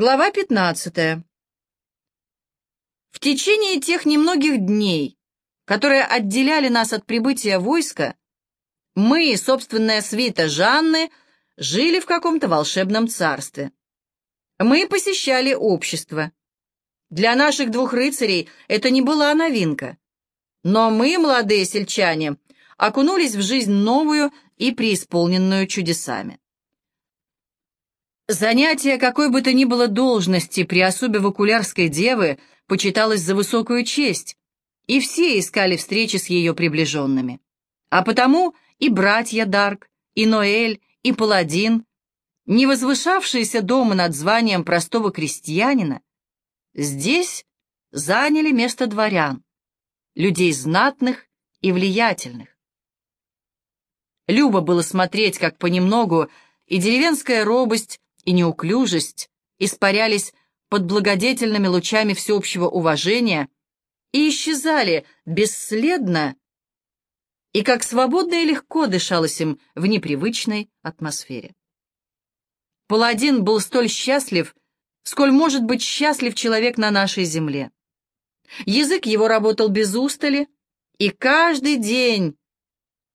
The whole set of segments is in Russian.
Глава 15. В течение тех немногих дней, которые отделяли нас от прибытия войска, мы, собственная свита Жанны, жили в каком-то волшебном царстве. Мы посещали общество. Для наших двух рыцарей это не была новинка. Но мы, молодые сельчане, окунулись в жизнь новую и преисполненную чудесами. Занятие какой бы то ни было должности при особе вакулярской девы почиталось за высокую честь, и все искали встречи с ее приближенными. А потому и братья Дарк, и Ноэль, и Паладин, не возвышавшиеся дома над званием простого крестьянина, здесь заняли место дворян, людей знатных и влиятельных. Любо было смотреть, как понемногу и деревенская робость, и неуклюжесть испарялись под благодетельными лучами всеобщего уважения и исчезали бесследно, и как свободно и легко дышалось им в непривычной атмосфере. Паладин был столь счастлив, сколь может быть счастлив человек на нашей земле. Язык его работал без устали, и каждый день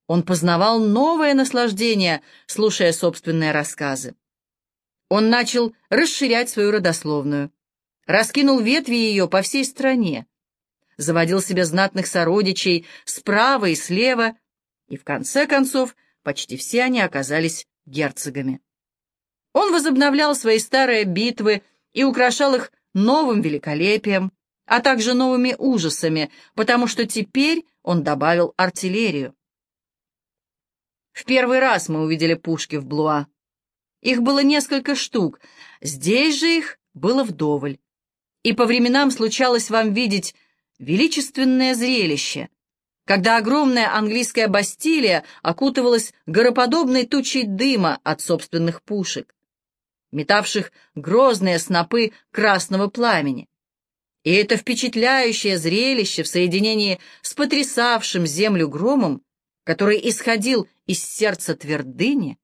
он познавал новое наслаждение, слушая собственные рассказы. Он начал расширять свою родословную, раскинул ветви ее по всей стране, заводил себе знатных сородичей справа и слева, и в конце концов почти все они оказались герцогами. Он возобновлял свои старые битвы и украшал их новым великолепием, а также новыми ужасами, потому что теперь он добавил артиллерию. В первый раз мы увидели пушки в Блуа. Их было несколько штук, здесь же их было вдоволь. И по временам случалось вам видеть величественное зрелище, когда огромная английская Бастилия окутывалась гороподобной тучей дыма от собственных пушек, метавших грозные снопы красного пламени. И это впечатляющее зрелище в соединении с потрясавшим землю громом, который исходил из сердца твердыни,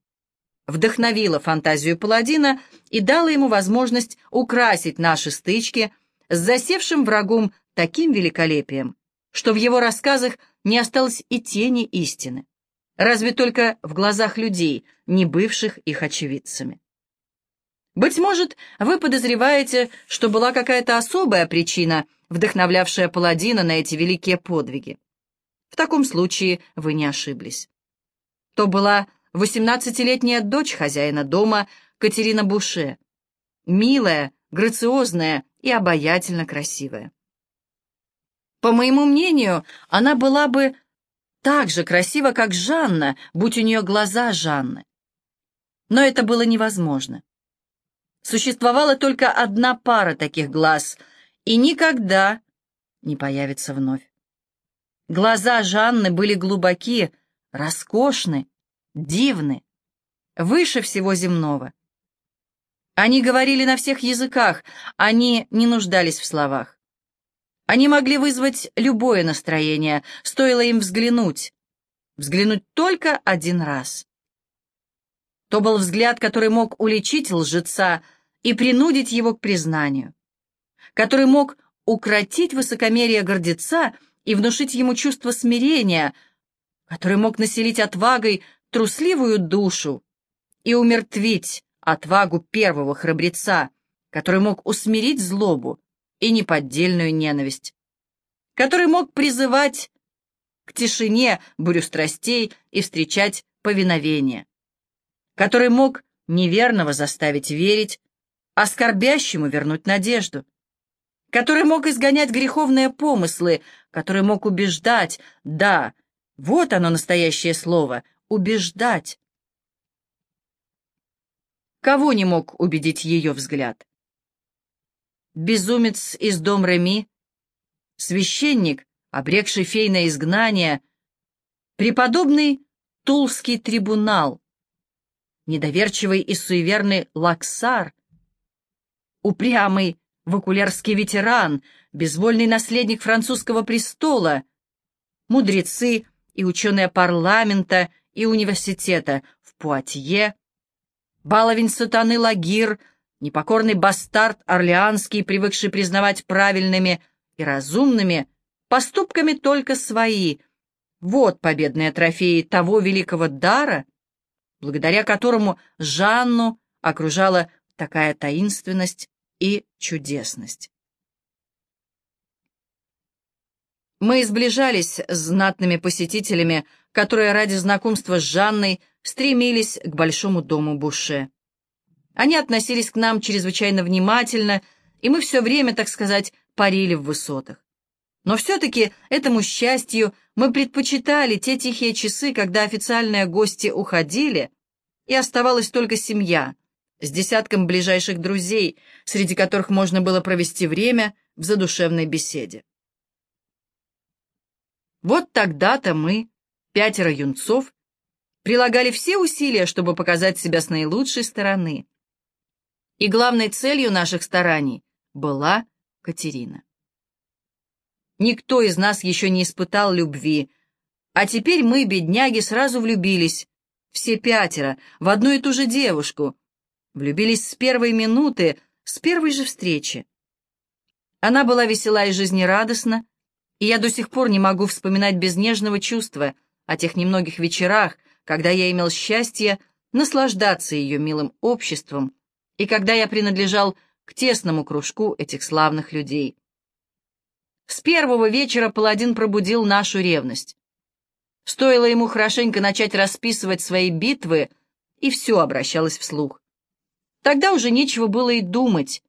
вдохновила фантазию паладина и дала ему возможность украсить наши стычки с засевшим врагом таким великолепием, что в его рассказах не осталось и тени истины, разве только в глазах людей, не бывших их очевидцами. Быть может, вы подозреваете, что была какая-то особая причина, вдохновлявшая паладина на эти великие подвиги. В таком случае вы не ошиблись. То была восемнадцатилетняя дочь хозяина дома Катерина Буше, милая, грациозная и обаятельно красивая. По моему мнению, она была бы так же красива, как Жанна, будь у нее глаза Жанны. Но это было невозможно. Существовала только одна пара таких глаз, и никогда не появится вновь. Глаза Жанны были глубоки, роскошны дивны, выше всего земного. Они говорили на всех языках, они не нуждались в словах. Они могли вызвать любое настроение, стоило им взглянуть. Взглянуть только один раз. То был взгляд, который мог уличить лжеца и принудить его к признанию, который мог укротить высокомерие гордеца и внушить ему чувство смирения, который мог населить отвагой трусливую душу и умертвить отвагу первого храбреца, который мог усмирить злобу и неподдельную ненависть, который мог призывать к тишине бурю страстей и встречать повиновение, который мог неверного заставить верить, а скорбящему вернуть надежду, который мог изгонять греховные помыслы, который мог убеждать, да, вот оно настоящее слово, убеждать. Кого не мог убедить ее взгляд? Безумец из дом Реми, священник, обрекший фей на изгнание, преподобный Тулский трибунал, недоверчивый и суеверный Лаксар, упрямый вакулярский ветеран, безвольный наследник французского престола, мудрецы и ученые парламента и университета в Пуатье, баловень сатаны Лагир непокорный бастард Орлеанский, привыкший признавать правильными и разумными поступками только свои. Вот победные трофеи того великого дара, благодаря которому Жанну окружала такая таинственность и чудесность. Мы сближались с знатными посетителями, которые ради знакомства с Жанной стремились к большому дому Буше. Они относились к нам чрезвычайно внимательно, и мы все время, так сказать, парили в высотах. Но все-таки этому счастью мы предпочитали те тихие часы, когда официальные гости уходили, и оставалась только семья, с десятком ближайших друзей, среди которых можно было провести время в задушевной беседе. Вот тогда-то мы, пятеро юнцов, прилагали все усилия, чтобы показать себя с наилучшей стороны. И главной целью наших стараний была Катерина. Никто из нас еще не испытал любви, а теперь мы, бедняги, сразу влюбились, все пятеро, в одну и ту же девушку, влюбились с первой минуты, с первой же встречи. Она была весела и жизнерадостна, и я до сих пор не могу вспоминать без нежного чувства о тех немногих вечерах, когда я имел счастье наслаждаться ее милым обществом и когда я принадлежал к тесному кружку этих славных людей. С первого вечера паладин пробудил нашу ревность. Стоило ему хорошенько начать расписывать свои битвы, и все обращалось вслух. Тогда уже нечего было и думать,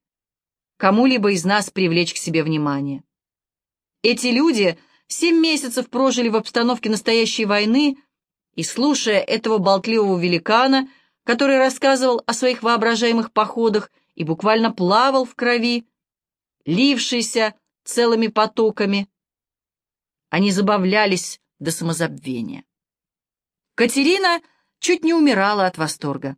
кому-либо из нас привлечь к себе внимание. Эти люди семь месяцев прожили в обстановке настоящей войны, и, слушая этого болтливого великана, который рассказывал о своих воображаемых походах и буквально плавал в крови, лившийся целыми потоками, они забавлялись до самозабвения. Катерина чуть не умирала от восторга.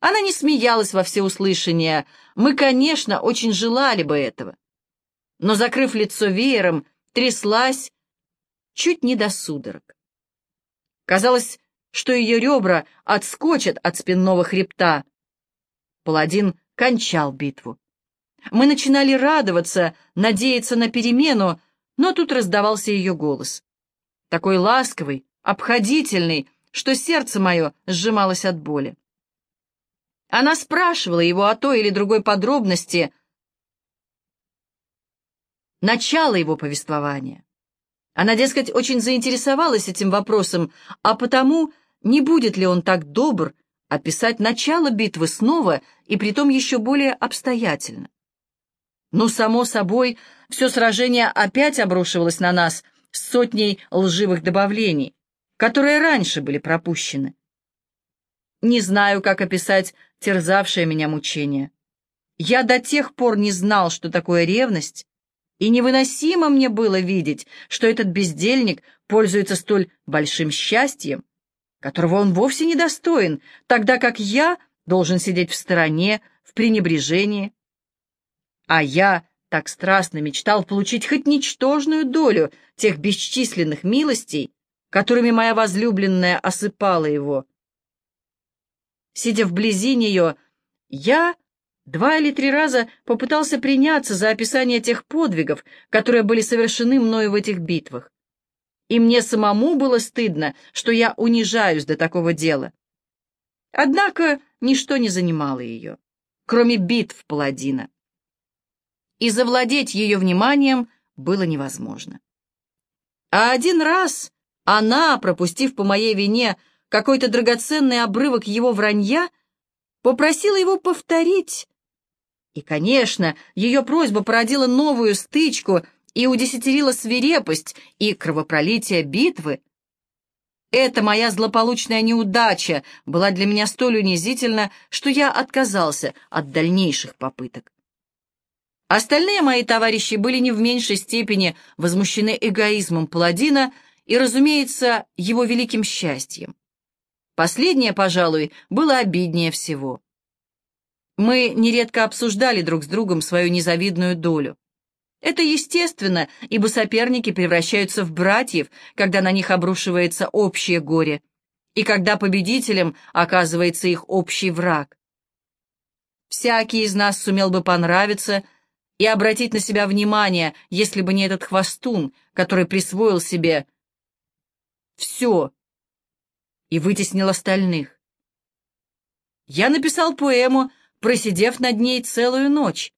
Она не смеялась во всеуслышание. Мы, конечно, очень желали бы этого но, закрыв лицо веером, тряслась чуть не до судорог. Казалось, что ее ребра отскочат от спинного хребта. Паладин кончал битву. Мы начинали радоваться, надеяться на перемену, но тут раздавался ее голос. Такой ласковый, обходительный, что сердце мое сжималось от боли. Она спрашивала его о той или другой подробности, начало его повествования. Она, дескать, очень заинтересовалась этим вопросом, а потому не будет ли он так добр описать начало битвы снова и притом еще более обстоятельно. Но, само собой, все сражение опять обрушивалось на нас с сотней лживых добавлений, которые раньше были пропущены. Не знаю, как описать терзавшее меня мучение. Я до тех пор не знал, что такое ревность, и невыносимо мне было видеть, что этот бездельник пользуется столь большим счастьем, которого он вовсе не достоин, тогда как я должен сидеть в стороне, в пренебрежении. А я так страстно мечтал получить хоть ничтожную долю тех бесчисленных милостей, которыми моя возлюбленная осыпала его. Сидя вблизи нее, я Два или три раза попытался приняться за описание тех подвигов, которые были совершены мною в этих битвах. И мне самому было стыдно, что я унижаюсь до такого дела. Однако ничто не занимало ее, кроме битв паладина. И завладеть ее вниманием было невозможно. А один раз она, пропустив по моей вине какой-то драгоценный обрывок его вранья, попросила его повторить, и, конечно, ее просьба породила новую стычку и удесятерила свирепость и кровопролитие битвы. Эта моя злополучная неудача была для меня столь унизительна, что я отказался от дальнейших попыток. Остальные мои товарищи были не в меньшей степени возмущены эгоизмом паладина и, разумеется, его великим счастьем. Последнее, пожалуй, было обиднее всего. Мы нередко обсуждали друг с другом свою незавидную долю. Это естественно, ибо соперники превращаются в братьев, когда на них обрушивается общее горе, и когда победителем оказывается их общий враг. Всякий из нас сумел бы понравиться и обратить на себя внимание, если бы не этот хвостун, который присвоил себе все и вытеснил остальных. Я написал поэму, просидев над ней целую ночь.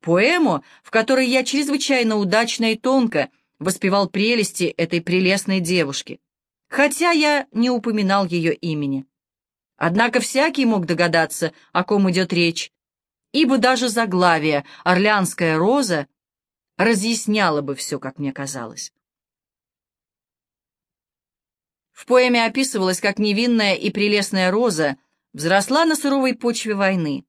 Поэму, в которой я чрезвычайно удачно и тонко воспевал прелести этой прелестной девушки, хотя я не упоминал ее имени. Однако всякий мог догадаться, о ком идет речь, ибо даже заглавие «Орлеанская роза» разъясняло бы все, как мне казалось. В поэме описывалось, как невинная и прелестная роза взросла на суровой почве войны,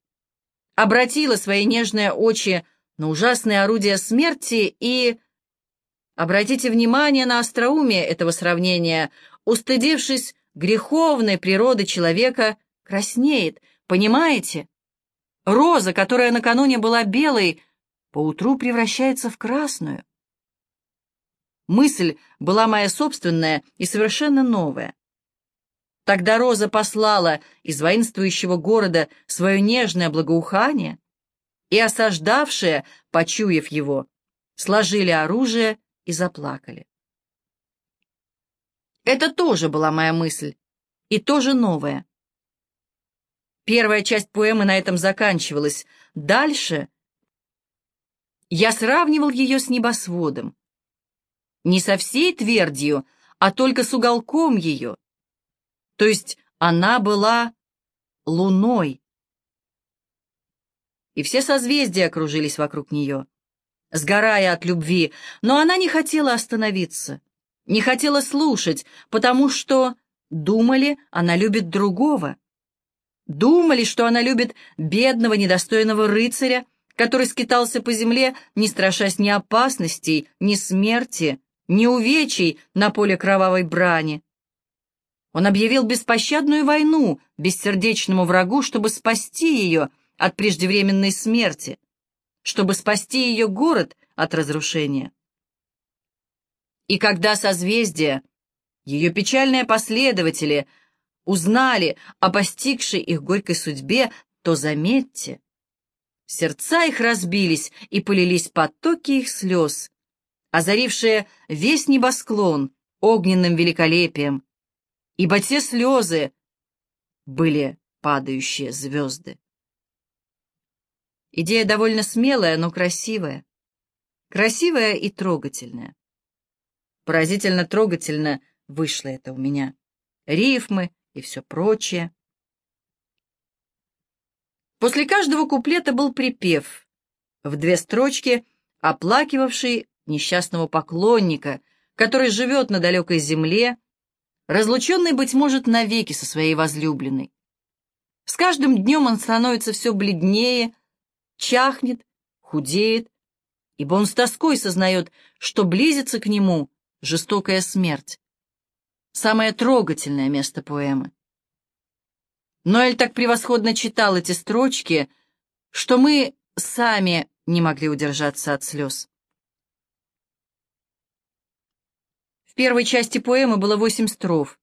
обратила свои нежные очи на ужасные орудия смерти и... Обратите внимание на остроумие этого сравнения, устыдившись греховной природы человека краснеет, понимаете? Роза, которая накануне была белой, поутру превращается в красную. Мысль была моя собственная и совершенно новая. Тогда Роза послала из воинствующего города свое нежное благоухание, и осаждавшие, почуяв его, сложили оружие и заплакали. Это тоже была моя мысль, и тоже новая. Первая часть поэмы на этом заканчивалась. Дальше я сравнивал ее с небосводом. Не со всей твердью, а только с уголком ее. То есть она была луной. И все созвездия окружились вокруг нее, сгорая от любви, но она не хотела остановиться не хотела слушать, потому что думали, она любит другого. Думали, что она любит бедного, недостойного рыцаря, который скитался по земле, не страшась ни опасностей, ни смерти, ни увечий на поле кровавой брани. Он объявил беспощадную войну бессердечному врагу, чтобы спасти ее от преждевременной смерти, чтобы спасти ее город от разрушения. И когда созвездия, ее печальные последователи, узнали о постигшей их горькой судьбе, то заметьте, сердца их разбились и полились потоки их слез, озарившие весь небосклон огненным великолепием, ибо те слезы были падающие звезды. Идея довольно смелая, но красивая. Красивая и трогательная. Поразительно трогательно вышло это у меня. Рифмы и все прочее. После каждого куплета был припев в две строчки, оплакивавший несчастного поклонника, который живет на далекой земле, разлученный, быть может, навеки со своей возлюбленной. С каждым днем он становится все бледнее, чахнет, худеет, ибо он с тоской сознает, что близится к нему жестокая смерть. Самое трогательное место поэмы. Ноэль так превосходно читал эти строчки, что мы сами не могли удержаться от слез. В первой части поэмы было восемь строф.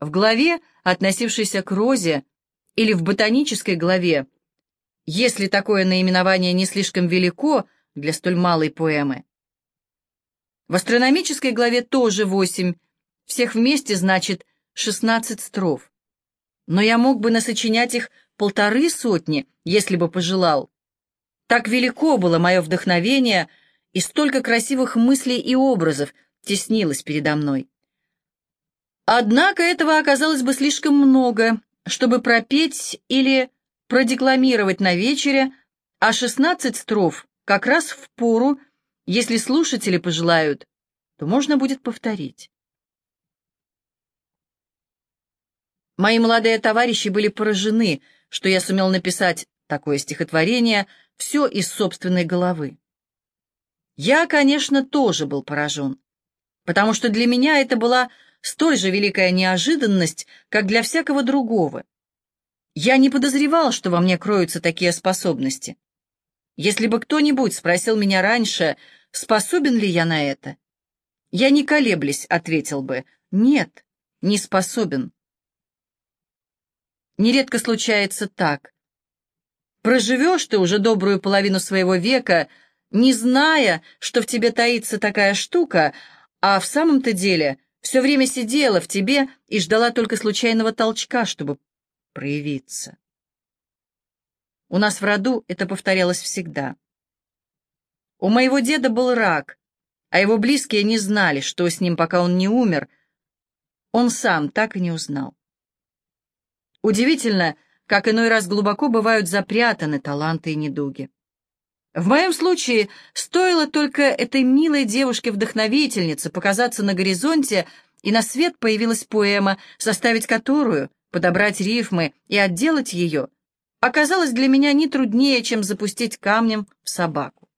В главе, относившейся к розе, или в ботанической главе, если такое наименование не слишком велико для столь малой поэмы, в астрономической главе тоже восемь, всех вместе значит шестнадцать строф. Но я мог бы насочинять их полторы сотни, если бы пожелал. Так велико было мое вдохновение, и столько красивых мыслей и образов теснилось передо мной. Однако этого оказалось бы слишком много, чтобы пропеть или продекламировать на вечере, а шестнадцать строф как раз в пору если слушатели пожелают, то можно будет повторить. Мои молодые товарищи были поражены, что я сумел написать такое стихотворение все из собственной головы. Я, конечно, тоже был поражен, потому что для меня это была столь же великая неожиданность, как для всякого другого. Я не подозревал, что во мне кроются такие способности. Если бы кто-нибудь спросил меня раньше, способен ли я на это? Я не колеблясь ответил бы, нет, не способен. Нередко случается так. Проживешь ты уже добрую половину своего века, не зная, что в тебе таится такая штука, а в самом-то деле все время сидела в тебе и ждала только случайного толчка, чтобы проявиться. У нас в роду это повторялось всегда. У моего деда был рак, а его близкие не знали, что с ним, пока он не умер. Он сам так и не узнал. Удивительно, как иной раз глубоко бывают запрятаны таланты и недуги. В моем случае стоило только этой милой девушке-вдохновительнице показаться на горизонте, и на свет появилась поэма, составить которую, подобрать рифмы и отделать ее, оказалось для меня не труднее, чем запустить камнем в собаку.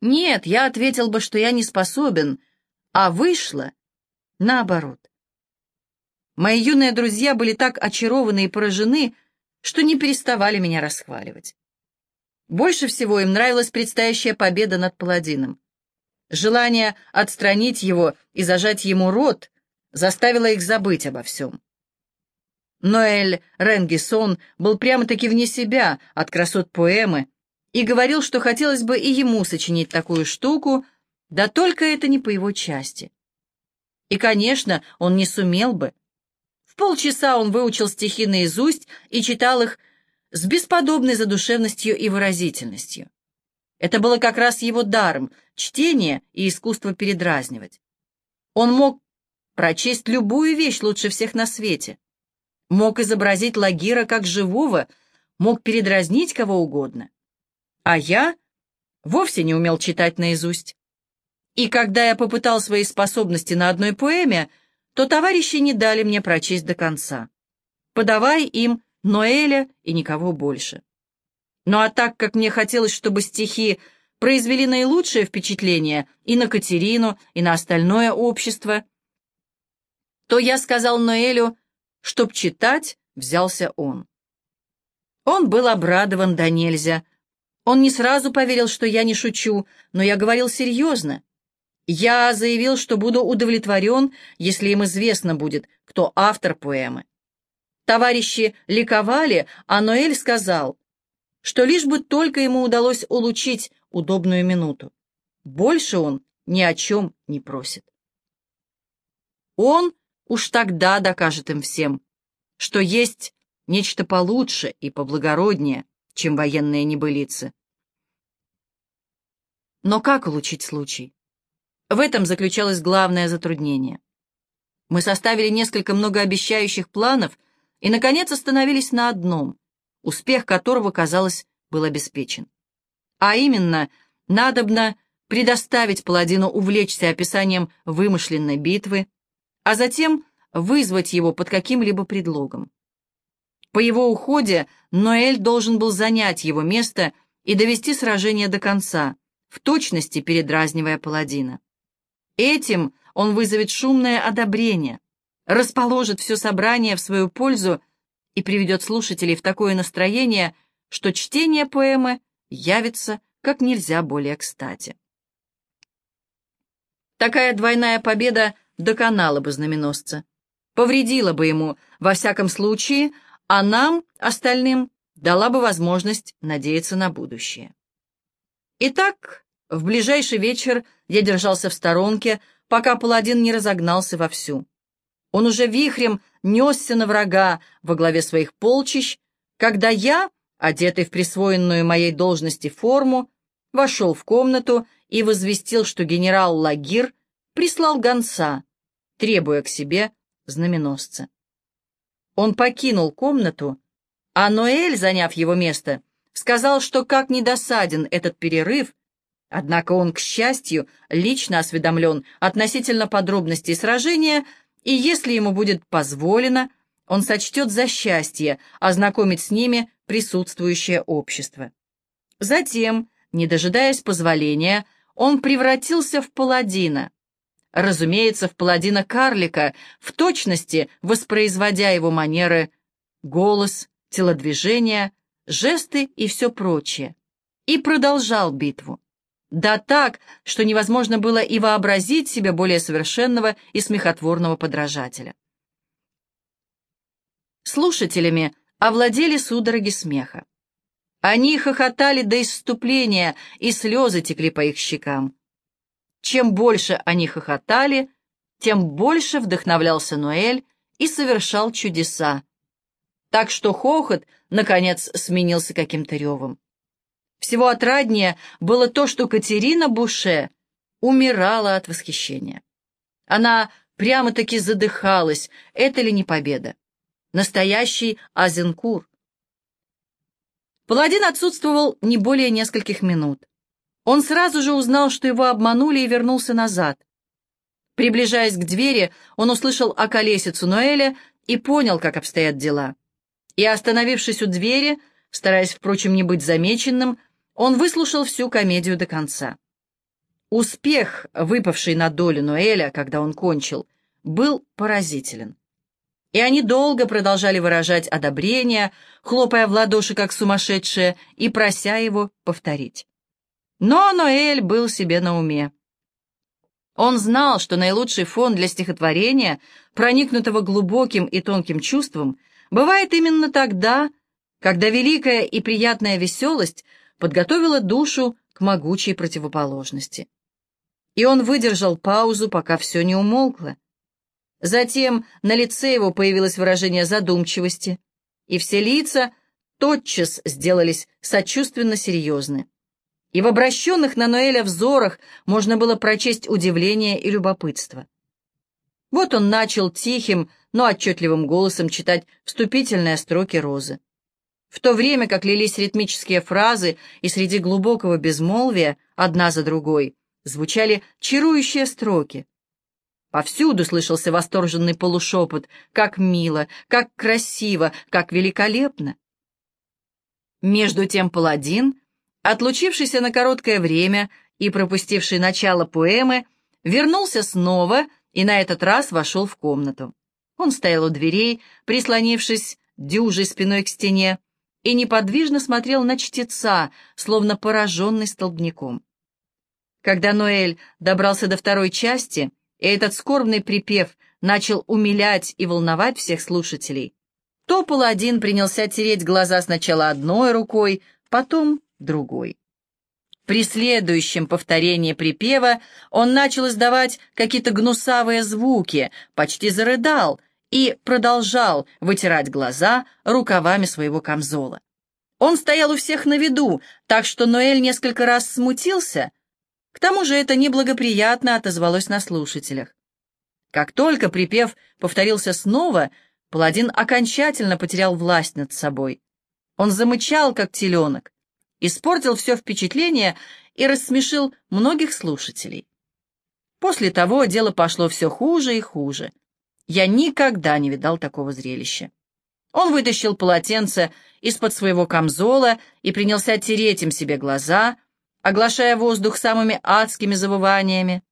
Нет, я ответил бы, что я не способен, а вышло наоборот. Мои юные друзья были так очарованы и поражены, что не переставали меня расхваливать. Больше всего им нравилась предстоящая победа над паладином. Желание отстранить его и зажать ему рот заставило их забыть обо всем. Ноэль Ренгисон был прямо-таки вне себя от красот поэмы и говорил, что хотелось бы и ему сочинить такую штуку, да только это не по его части. И, конечно, он не сумел бы. В полчаса он выучил стихи наизусть и читал их с бесподобной задушевностью и выразительностью. Это было как раз его даром — чтение и искусство передразнивать. Он мог прочесть любую вещь лучше всех на свете, мог изобразить Лагира как живого, мог передразнить кого угодно. А я вовсе не умел читать наизусть. И когда я попытал свои способности на одной поэме, то товарищи не дали мне прочесть до конца. Подавай им Ноэля и никого больше. Ну а так как мне хотелось, чтобы стихи произвели наилучшее впечатление и на Катерину, и на остальное общество, то я сказал Ноэлю, чтоб читать взялся он. Он был обрадован до нельзя. Он не сразу поверил, что я не шучу, но я говорил серьезно. Я заявил, что буду удовлетворен, если им известно будет, кто автор поэмы. Товарищи ликовали, а Ноэль сказал, что лишь бы только ему удалось улучшить удобную минуту. Больше он ни о чем не просит. Он уж тогда докажет им всем, что есть нечто получше и поблагороднее, чем военные небылицы. Но как улучшить случай? В этом заключалось главное затруднение. Мы составили несколько многообещающих планов — и, наконец, остановились на одном, успех которого, казалось, был обеспечен. А именно, надобно предоставить паладину увлечься описанием вымышленной битвы, а затем вызвать его под каким-либо предлогом. По его уходе Ноэль должен был занять его место и довести сражение до конца, в точности передразнивая паладина. Этим он вызовет шумное одобрение, расположит все собрание в свою пользу и приведет слушателей в такое настроение, что чтение поэмы явится как нельзя более кстати. Такая двойная победа доконала бы знаменосца, повредила бы ему во всяком случае, а нам, остальным, дала бы возможность надеяться на будущее. Итак, в ближайший вечер я держался в сторонке, пока паладин не разогнался вовсю. Он уже вихрем несся на врага во главе своих полчищ, когда я, одетый в присвоенную моей должности форму, вошел в комнату и возвестил, что генерал Лагир прислал гонца, требуя к себе знаменосца. Он покинул комнату, а Ноэль, заняв его место, сказал, что как недосаден этот перерыв, однако он, к счастью, лично осведомлен относительно подробностей сражения — и если ему будет позволено, он сочтет за счастье ознакомить с ними присутствующее общество. Затем, не дожидаясь позволения, он превратился в паладина. Разумеется, в паладина-карлика, в точности воспроизводя его манеры, голос, телодвижения, жесты и все прочее. И продолжал битву. Да так, что невозможно было и вообразить себе более совершенного и смехотворного подражателя. Слушателями овладели судороги смеха. Они хохотали до исступления, и слезы текли по их щекам. Чем больше они хохотали, тем больше вдохновлялся Ноэль и совершал чудеса. Так что хохот, наконец, сменился каким-то ревом. Всего отраднее было то, что Катерина Буше умирала от восхищения. Она прямо-таки задыхалась, это ли не победа? Настоящий Азенкур. Паладин отсутствовал не более нескольких минут. Он сразу же узнал, что его обманули, и вернулся назад. Приближаясь к двери, он услышал околесицу Ноэля и понял, как обстоят дела. И, остановившись у двери, стараясь, впрочем, не быть замеченным, он выслушал всю комедию до конца. Успех, выпавший на долю Ноэля, когда он кончил, был поразителен. И они долго продолжали выражать одобрение, хлопая в ладоши, как сумасшедшие, и прося его повторить. Но Ноэль был себе на уме. Он знал, что наилучший фон для стихотворения, проникнутого глубоким и тонким чувством, бывает именно тогда, когда великая и приятная веселость подготовила душу к могучей противоположности. И он выдержал паузу, пока все не умолкло. Затем на лице его появилось выражение задумчивости, и все лица тотчас сделались сочувственно серьезны. И в обращенных на Ноэля взорах можно было прочесть удивление и любопытство. Вот он начал тихим, но отчетливым голосом читать вступительные строки розы. В то время как лились ритмические фразы, и среди глубокого безмолвия, одна за другой, звучали чарующие строки, Повсюду слышался восторженный полушепот. Как мило, как красиво, как великолепно. Между тем паладин, отлучившийся на короткое время и пропустивший начало поэмы, вернулся снова и на этот раз вошел в комнату. Он стоял у дверей, прислонившись дюжей спиной к стене, и неподвижно смотрел на чтеца, словно пораженный столбняком. Когда Ноэль добрался до второй части, и этот скорбный припев начал умилять и волновать всех слушателей, то паладин принялся тереть глаза сначала одной рукой, потом другой. При следующем повторении припева он начал издавать какие-то гнусавые звуки, почти зарыдал и продолжал вытирать глаза рукавами своего камзола. Он стоял у всех на виду, так что Ноэль несколько раз смутился — к тому же это неблагоприятно отозвалось на слушателях. Как только припев повторился снова, паладин окончательно потерял власть над собой. Он замычал, как теленок, испортил все впечатление и рассмешил многих слушателей. После того дело пошло все хуже и хуже. Я никогда не видал такого зрелища. Он вытащил полотенце из-под своего камзола и принялся тереть им себе глаза, оглашая воздух самыми адскими завываниями.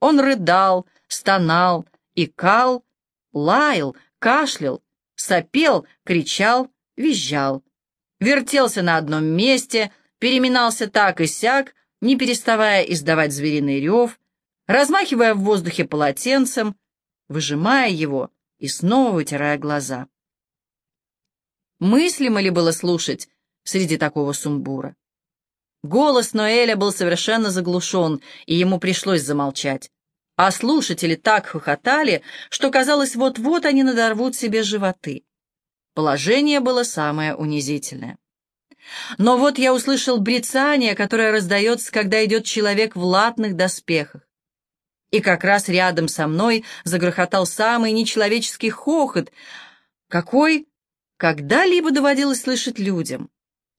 Он рыдал, стонал, икал, лаял, кашлял, сопел, кричал, визжал. Вертелся на одном месте, переминался так и сяк, не переставая издавать звериный рев, размахивая в воздухе полотенцем, выжимая его и снова вытирая глаза. Мыслимо ли было слушать среди такого сумбура? Голос Ноэля был совершенно заглушен, и ему пришлось замолчать. А слушатели так хохотали, что казалось, вот-вот они надорвут себе животы. Положение было самое унизительное. Но вот я услышал брецание, которое раздается, когда идет человек в латных доспехах. И как раз рядом со мной загрохотал самый нечеловеческий хохот, какой когда-либо доводилось слышать людям.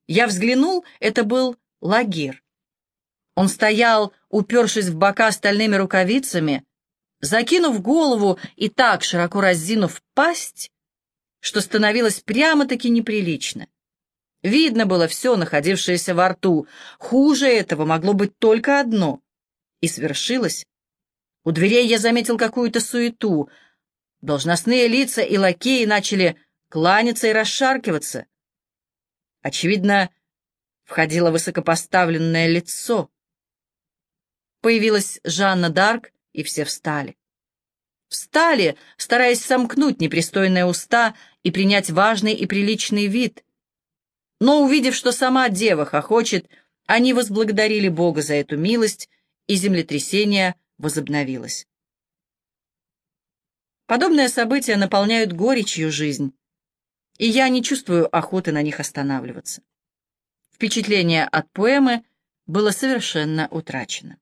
Я взглянул, это был Лагир. Он стоял, упершись в бока стальными рукавицами, закинув голову и так широко разинув пасть, что становилось прямо-таки неприлично. Видно было все, находившееся во рту. Хуже этого могло быть только одно. И свершилось. У дверей я заметил какую-то суету. Должностные лица и лакеи начали кланяться и расшаркиваться. Очевидно, входило высокопоставленное лицо. Появилась Жанна Дарк, и все встали. Встали, стараясь сомкнуть непристойные уста и принять важный и приличный вид. Но, увидев, что сама дева хохочет, они возблагодарили Бога за эту милость, и землетрясение возобновилось. Подобные события наполняют горечью жизнь, и я не чувствую охоты на них останавливаться. Впечатление от поэмы было совершенно утрачено.